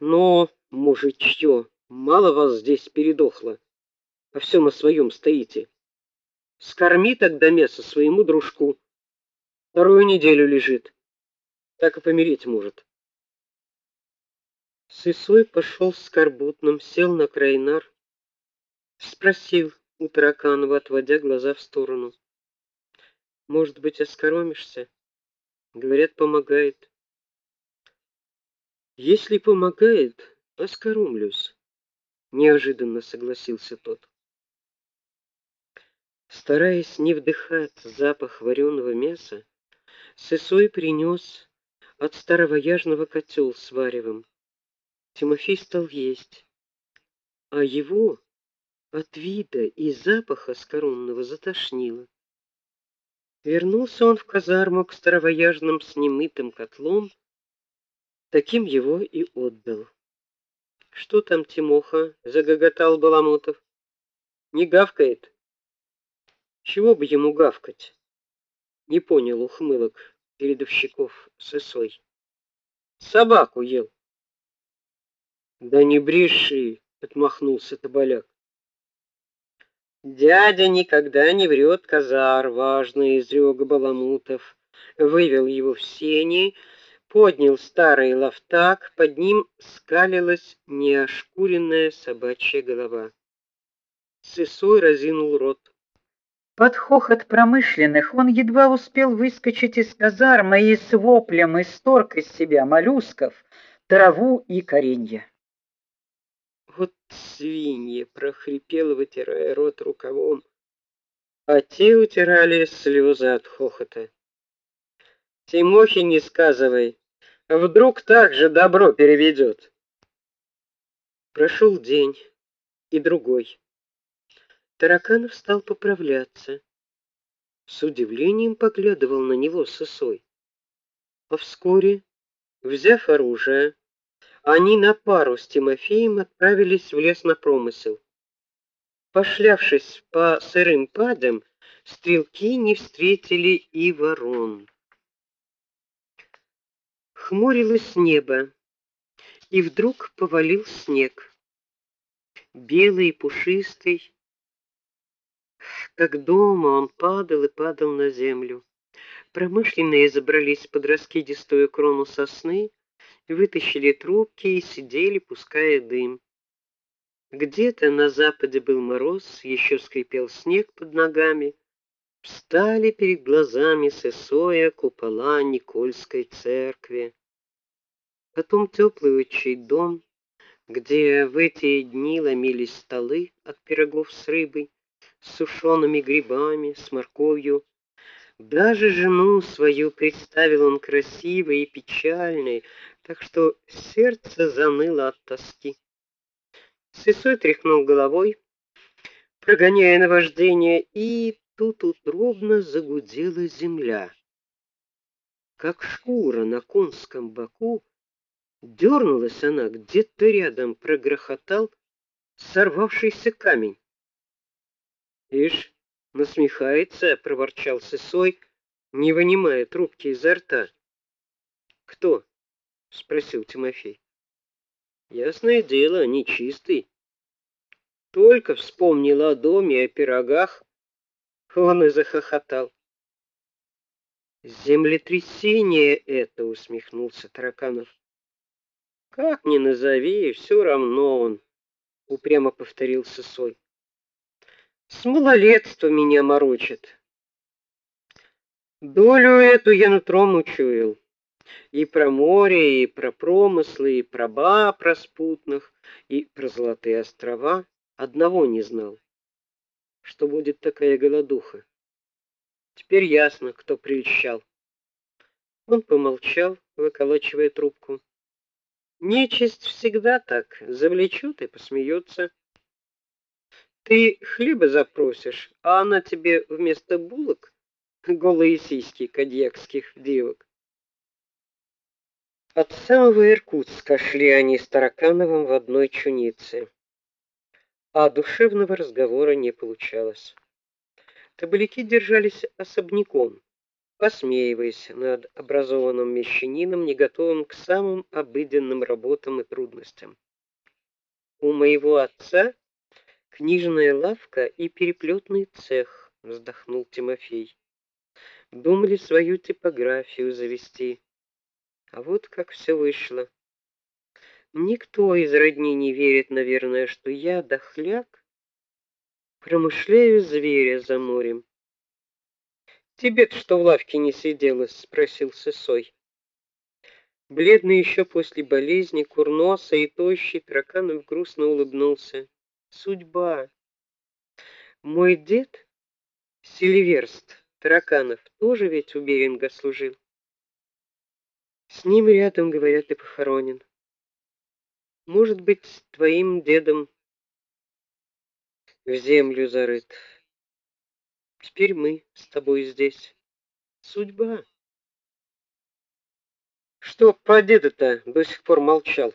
Но, мужичье, мало вас здесь передохло, а все на своем стоите. Скорми тогда мясо своему дружку. Вторую неделю лежит. Так и помереть может. Сысой пошел с Карбутным, сел на край нар, спросил у Тараканова, отводя глаза в сторону. Может быть, оскоромишься? Говорят, помогает. Если помогает, оскоромлюсь, неожиданно согласился тот. Стараясь не вдыхать запах вареного мяса, Сысой принес от старовояжного котел с варевом. Тимофей стал есть, а его от вида и запаха скоромного затошнило. Вернулся он в казарму к старовояжным с немытым котлом, таким его и отдал. Что там, Тимоха? загоготал Баламутов. Не гавкает. Чего бы ему гавкать? Не понял ухмылок передовщиков сысой. Собаку ел. Да не бреши, отмахнулся Табаляк. Дядя никогда не врет, Казар, важно изрек Баламутов. Вывел его в сени, поднял старый лафтак, под ним скалилась неошкуренная собачья голова. Сысой разинул рот. Под хохот промышленных он едва успел выскочить из казармы и с воплем исторг из себя моллюсков, траву и коренья. Вот свиньи, прохрипел, вытирая рот рукавом, а те утирали слезы от хохота. Тимохе не сказывай, вдруг так же добро переведет. Прошел день и другой. Тараканов стал поправляться. С удивлением поглядывал на него сосой. А вскоре, взяв оружие, они на пару с Тимофеем отправились в лес на промысел. Пошлявшись по сырым падам, стрелки не встретили и ворон. Хмурилось небо, и вдруг повалил снег. Белый и пушистый, как дома он падал и падал на землю. Промышленные забрались под раскидистую крону сосны, вытащили трубки и сидели, пуская дым. Где-то на западе был мороз, еще скрипел снег под ногами. Встали перед глазами сысоя купола Никольской церкви. Потом теплый отчий дом, где в эти дни ломились столы от пирогов с рыбой, с сушеными грибами, с морковью, даже жену свою представил он красивой и печальной, так что сердце заныло от тоски. Сысой тряхнул головой, прогоняя наваждение, и тут утробно загудела земля. Как шкура на конском боку, дернулась она, где-то рядом прогрохотал сорвавшийся камень. Ишь, насмехается, проворчал Сысой, не вынимая трубки изо рта. Кто? спросил Тимофей. Ясное дело, нечистый. Только вспомнил о доме и о пирогах, он и захохотал. Землетрясение это, усмехнулся Тараканов. Как ни назови, все равно он, упрямо повторил Сысой. С малолетства меня морочит. Долю эту я нутром учуял. И про море, и про промыслы, и про баб распутных, и про золотые острова. Одного не знал, что будет такая голодуха. Теперь ясно, кто прельщал. Он помолчал, выколачивая трубку. Нечисть всегда так, завлечет и посмеется. Ты хлеба запросишь, а она тебе вместо булок голые сиськи кадьякских девок. От самого Иркутска шли они с Таракановым в одной чунице. А душевного разговора не получалось. Табаляки держались особняком. Посмеиваясь над образованным мещанином, не готовым к самым обыденным работам и трудностям. У моего отца книжная лавка и переплетный цех, вздохнул Тимофей. Думали свою типографию завести. А вот как все вышло. Никто из родни не верит, наверное, что я дохляк промышляю зверя за морем. Тебе-то что в лавке не сиделось, спросил Сысой. Бледный еще после болезни, курносый и тощий, Траканов грустно улыбнулся. Судьба. Мой дед Сильверст Тараканов тоже ведь у Беринга служил. С ним рядом, говорят, и похоронен. Может быть, твоим дедом в землю зарыт. Теперь мы с тобой здесь. Судьба. Что про деда-то до сих пор молчал?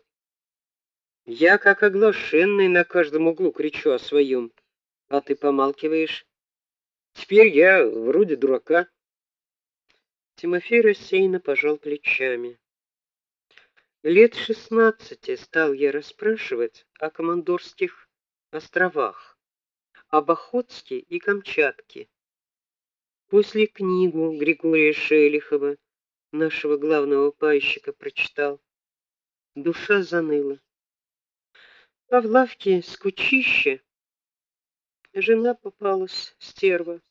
Я как оглашенный на каждом углу кричу о своем, а ты помалкиваешь. Теперь я вроде дурака. Тимофей рассеянно пожал плечами. Лет шестнадцати стал я расспрашивать о командорских островах, об Охотске и Камчатке. После книгу Григория Шелихова, нашего главного пайщика, прочитал. Душа заныла. А в лавке скучище. Жена попалась, стерва.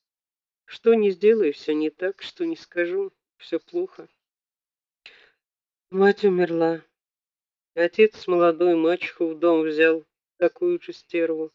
Что не сделаю, все не так, что не скажу, все плохо. Мать умерла. Отец с молодой мачеху в дом взял, такую же стерву.